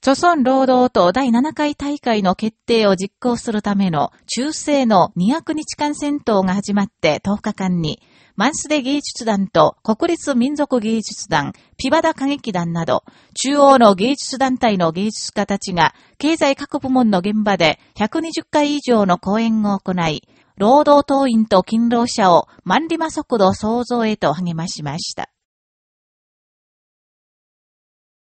著村労働党第7回大会の決定を実行するための中世の200日間戦闘が始まって10日間に、マンスデ芸術団と国立民族芸術団、ピバダ歌劇団など、中央の芸術団体の芸術家たちが、経済各部門の現場で120回以上の講演を行い、労働党員と勤労者を万里馬速度創造へと励ましました。